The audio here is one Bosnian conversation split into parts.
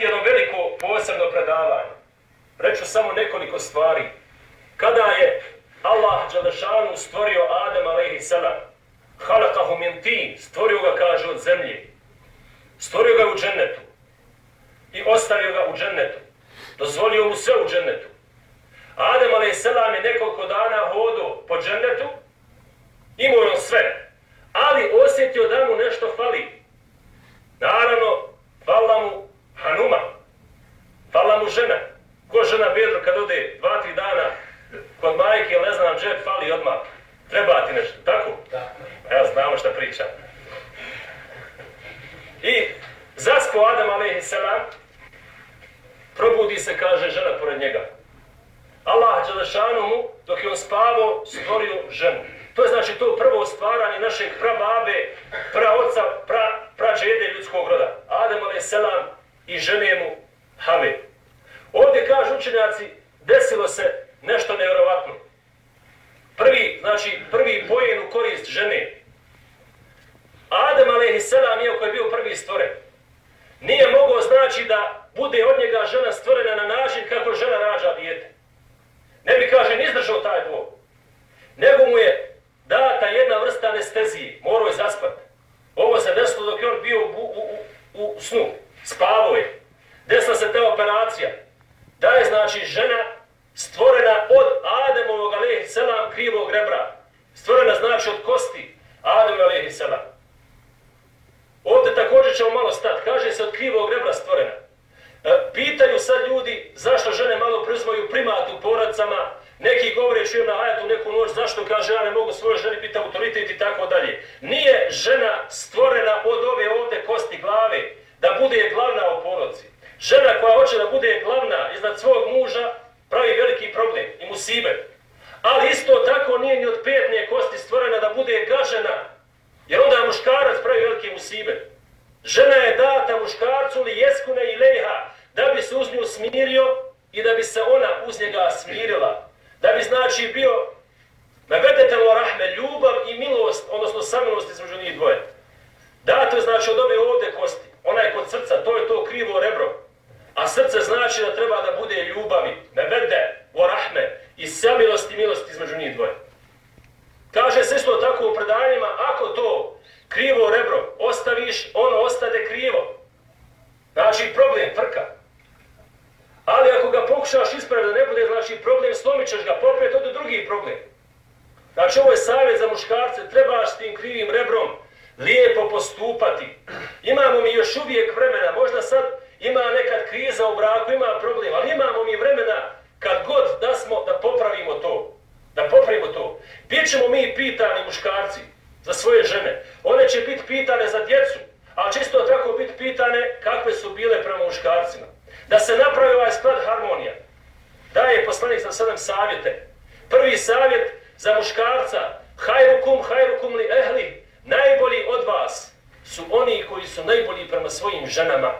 dati jedno veliko posebno predavanje. Reću samo nekoliko stvari. Kada je Allah Đalešanu stvorio Adem a.s. Halakahu min tin, stvorio ga, kaže, od zemlje. Stvorio ga u džennetu. I ostavio ga u džennetu. Dozvolio mu sve u džennetu. Adem a.s. je nekoliko dana hodo po džennetu. Imao je sve. Ali osjetio da mu nešto fali. Naravno, hvala mu Hanuma. Fala mu žena. Ko žena Bedru kad ode dva, tri dana kod majke, ne znam, džep fali odmah. Treba ti nešto, tako? Da. Ja znamo šta pričam. I zaspo Adam a.s. probudi se, kaže žena pored njega. Allah Đelešanu mu, dok je on spavao, stvorio ženu. To je znači to prvo stvaranje našeg prababe, pra, prađede ljudskog roda. Adam a.s. i žene mu Have. Ovdje kažu učenjaci, desilo se nešto nevjerovatno. Prvi, znači, prvi pojen u korist žene. Adam a.s. je koji je bio prvi stvoren. Nije mogao znači da bude od njega žena stvorena na način kako žena rađa dijete. Ne bi, kaže, ni izdržao taj bol. Nego mu je data jedna vrsta anestezije. Morao je zaspat. Ovo se desilo dok je on bio u, u, u, u snu. Spavao je. Desila se ta operacija. Da je, znači, žena stvorena od Ademovog alaihi selam krivog rebra. Stvorena znači od kosti Ademovog alaihi selam. Ovdje također ćemo malo stati. Kaže se od krivog rebra stvorena. E, pitaju sad ljudi zašto žene malo prizvaju primat u poradcama. Neki govore čujem na hajatu neku noć zašto kaže ja ne mogu svoje ženi biti autoritet i tako dalje. Nije žena stvorena od ove ovde kosti glave da bude glavna u porodci. Žena koja hoće da bude glavna iznad svog muža pravi veliki problem i musibet. Ali isto tako nije ni od petnije kosti stvorena da bude gažena. Jer onda je muškarac pravi veliki musibet. Žena je data muškarcu li jeskune i leha, da bi se uz nju smirio i da bi se ona uz njega smirila. Da bi znači bio navedete lo rahme, ljubav i milost, odnosno samilost između njih dvoje. Dato je znači od ove ovde kosti. Ona je kod srca, to je to krivo rebro. A srce znači da treba da bude ljubavi, ne vede, rahme, i samilost i milost između njih dvoje. Kaže se isto tako u predanjima, ako to krivo rebro ostaviš, ono ostade krivo. Znači problem, frka. Ali ako ga pokušaš ispraviti da ne bude, znači problem, slomit ćeš ga, popet, to je drugi problem. Znači ovo je savjet za muškarce, trebaš s tim krivim rebrom lijepo postupati. Imamo mi još uvijek vremena, možda sad ima nekad kriza u braku, ima problem, ali imamo mi vremena kad god da smo da popravimo to. Da popravimo to. Bićemo mi pitani muškarci za svoje žene. One će biti pitane za djecu, a čisto tako biti pitane kakve su bile prema muškarcima. Da se napravi ovaj sklad harmonija. Daje poslanik za sedam savjete. Prvi savjet za muškarca. Hajrukum, hajrukum li ehli. Najbolji od vas su oni koji su najbolji prema svojim ženama.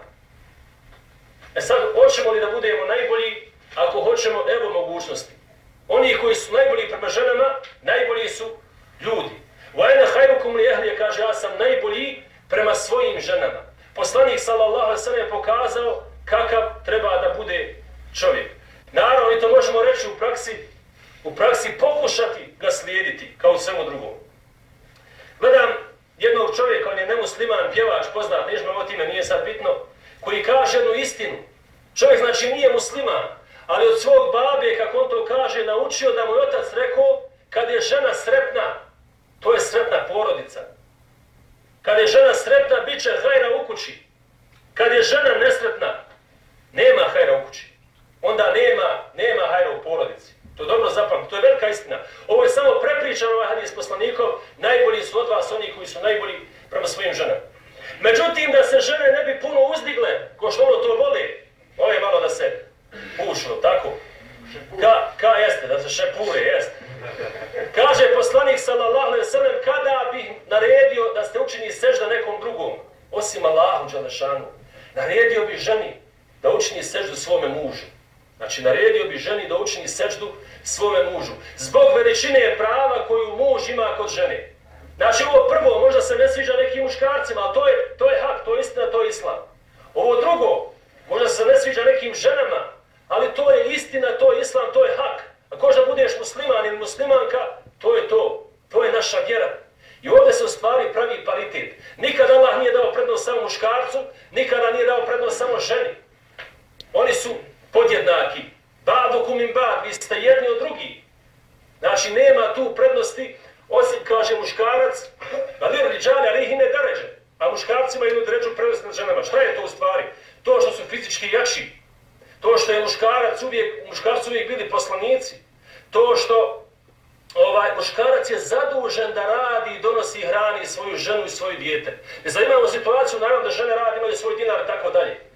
E sad, hoćemo li da budemo najbolji, ako hoćemo, evo mogućnosti. Oni koji su najbolji prema ženama, najbolji su ljudi. Vajna hajrukum li ehli, kaže, ja sam najbolji prema svojim ženama. Poslanik sallallahu sallam je pokazao kakav treba da bude čovjek. Naravno, i to možemo reći u praksi, u praksi pokušati ga slijediti kao svemu drugom. Gledam jednog čovjeka, on je nemusliman, pjevač, poznat, ne o time, nije sad bitno, koji kaže jednu istinu. Čovjek znači nije musliman, ali od svog babe, kako on to kaže, naučio da mu je otac rekao, kad je žena sretna, to je sretna porodica. Kad je žena sretna, bit će hajra u kući. Kad je žena nesretna, nema hajra u kući. Onda nema, nema hajra u porodici. To dobro zapamti, to je velika istina. Ovo je samo prepričano ovaj hadis poslanikov, najbolji su od vas oni koji su najbolji prema svojim ženama. Međutim, da se žene ne bi puno uzdigle, ko što ono to voli, voli malo da se pušu, tako? Ka, ka jeste, da se šepure, jeste. Kaže poslanik sallallahu alejhi ve sellem kada bi naredio da ste učini sežda nekom drugom, osim Allahu dželešanu, naredio bi ženi da učini seždu svome mužu. Znači, naredio bi ženi da učini seždu svome mužu. Zbog veličine prava koju muž ima kod žene. Znači, ovo prvo, možda se ne sviđa nekim muškarcima, ali to je, to je hak, to je istina, to je islam. Ovo drugo, možda se ne sviđa nekim ženama, ali to je istina, to je islam, to je hak. A ko da budeš musliman ili muslimanka, to je to. To je naša vjera. I ovdje se u stvari pravi paritet. Nikada Allah nije dao prednost samo muškarcu, nikada nije dao prednost samo ženi. Oni su podjednaki. Badukum im bad, vi ste jedni od drugi. Znači, nema tu prednosti, osim, kaže muškarac, ali riđali, ali ih i ne daređe. A muškarcima jednu dređu prednost nad ženama. Šta je to u stvari? To što su fizički jači. To što je muškarac uvijek, muškarci uvijek bili poslanici. To što ovaj muškarac je zadužen da radi i donosi hrani svoju ženu i svoju dijete. Ne zanimamo imamo situaciju, naravno da žene radi, imaju svoj dinar i tako dalje.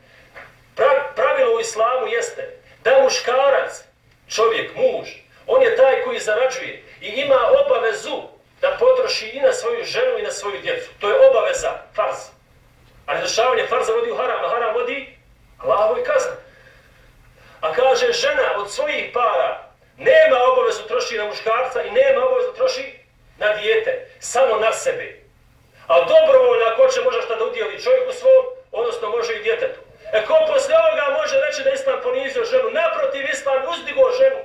Islamu jeste da muškarac, čovjek, muž, on je taj koji zarađuje i ima obavezu da potroši i na svoju ženu i na svoju djecu. To je obaveza, farz. A dešavanje farza vodi u haram, a haram vodi Allahovoj kazne. A kaže žena od svojih para nema obavezu troši na muškarca i nema obavezu troši na dijete, samo na sebe. A dobrovoljno ako će može šta da udjeli čovjeku svom, odnosno može i djetetu. E ko posle ovoga može reći da Islam ponizio ženu? Naprotiv, Islam uzdigo ženu.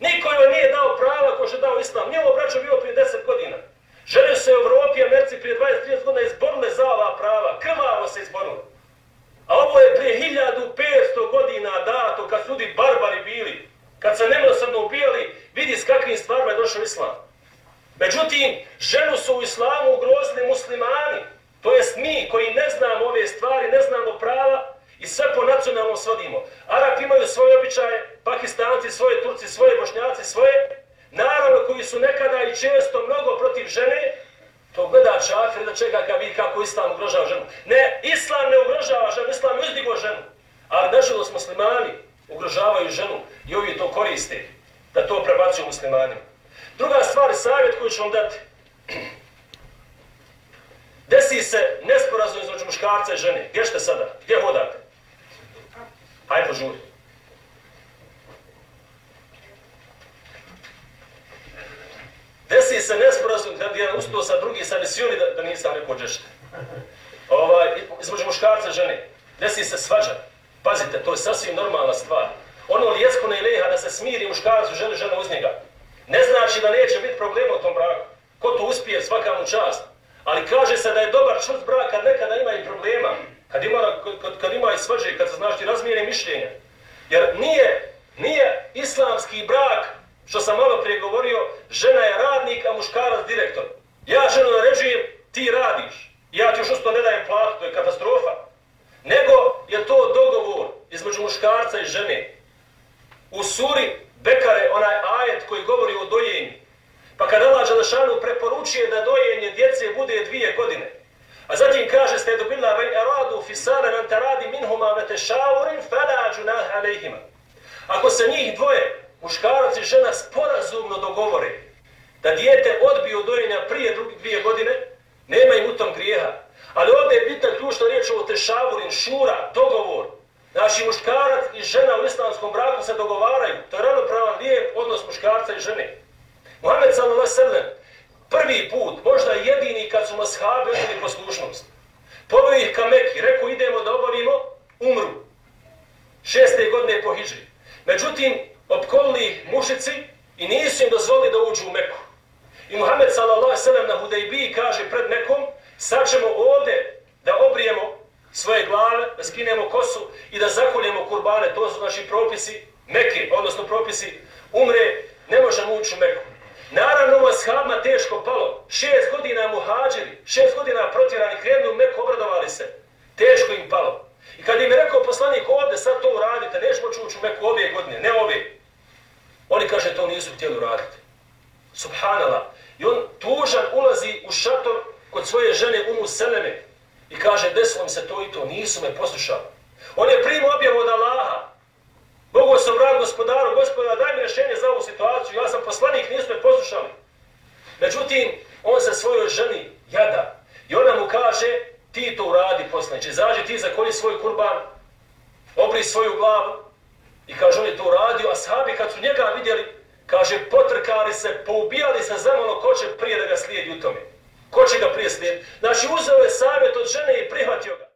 Niko joj nije dao prava ko što dao Islam. Nije ovo braćo bilo prije 10 godina. Žene su se u Evropi i Americi prije 20-30 godina izborile za ova prava. Krvavo se izborile. A ovo je prije 1500 godina dato kad su ljudi barbari bili. Kad se nemilosrdno ubijali, vidi s kakvim stvarima je došao Islam. Međutim, ženu su u Islamu ugrozili muslimani. To jest mi koji ne znamo ove stvari, ne znamo prava i sve po nacionalnom svodimo. Arab imaju svoje običaje, Pakistanci svoje, Turci svoje, Bošnjaci svoje. Naravno koji su nekada i često mnogo protiv žene, to gleda čafir da čeka kad vidi kako Islam ugrožava ženu. Ne, Islam ne ugrožava ženu, Islam je uzdigo ženu. Ali nažalost muslimani ugrožavaju ženu i ovi to koriste da to prebacuju muslimanima. Druga stvar, savjet koju ću vam dati. Desi se nesporazum između muškarca i žene. Gdje ste sada? Gdje hodate? Hajde požuri. Desi se nesporazum kad je ustao sa drugi sa misioni da, da nisam neko džešte. Ovaj, između muškarca i žene. Desi se svađa. Pazite, to je sasvim normalna stvar. Ono lijesko ne leha da se smiri muškarcu, žene, žena uz njega. Ne znači da neće biti problema u tom braku. Ko to uspije, svaka mu čast. Ali kaže se da je dobar čvrst brak kad nekada ima i problema. Kad ima, kad, kad ima i svađe, kad se ti razmijene mišljenja. Jer nije, nije islamski brak, što sam malo prije govorio, žena je radnik, a muškarac direktor. Ja ženu naređujem, ti radiš. Ja ti još usto ne dajem platu, to je katastrofa. Nego je to dogovor između muškarca i žene. U suri Bekare, onaj ajet koji govori o dojenju. Pa kada Allah Đalešanu preporučuje da dojenje djece bude dvije godine. A zatim kaže ste dobila ve eradu fisale nan taradi minhuma ve tešavurin fela džunah alejhima. Ako se njih dvoje, muškarac i žena sporazumno dogovore da dijete odbiju dojenja prije drugi dvije godine, nema im u tom grijeha. Ali ovdje je bitna ključna riječ o tešavurin, šura, dogovor. Znači, muškarac i žena u islamskom braku se dogovaraju. To je ravnopravan lijep odnos muškarca i žene. Muhammed sallallahu sallam, prvi put, možda jedini kad su mashabi uzeli poslušnost. Poveo ih ka Meki, rekao idemo da obavimo, umru. Šeste godine po Hidži. Međutim, opkolili mušici i nisu im dozvoli da uđu u Meku. I Muhammed sallallahu sallam na Hudejbiji kaže pred Mekom, sad ćemo ovde da obrijemo svoje glave, da skinemo kosu i da zakoljemo kurbane, to su naši propisi Mekke, odnosno propisi umre, ne možemo ući u Meku. Naravno, ovo shabma teško palo. Šest godina muhađiri, šest godina protjerani krenuli u Meku, obradovali se. Teško im palo. I kad im je rekao poslanik ovde, sad to uradite, nećemo ući u Meku ove godine, ne ove. Oni kaže, to nisu htjeli uraditi. Subhanallah. I on tužan ulazi u šator kod svoje žene Umu Seleme, I kaže, desilo mi se to i to, nisu me poslušali. On je primio objavu od Allaha. Bogu sam rad gospodaru, gospoda, daj mi rešenje za ovu situaciju, ja sam poslanik, nisu me poslušali. Međutim, on se svojoj ženi jada. I ona mu kaže, ti to uradi poslaniče, izađi ti za koji svoj kurban, obri svoju glavu. I kaže, on je to uradio, a sahabi kad su njega vidjeli, kaže, potrkali se, poubijali se zamalo ko će prije da ga slijedi u tome. Ko će ga prije slijediti? Znači, uzeo je savjet od žene i prihvatio ga.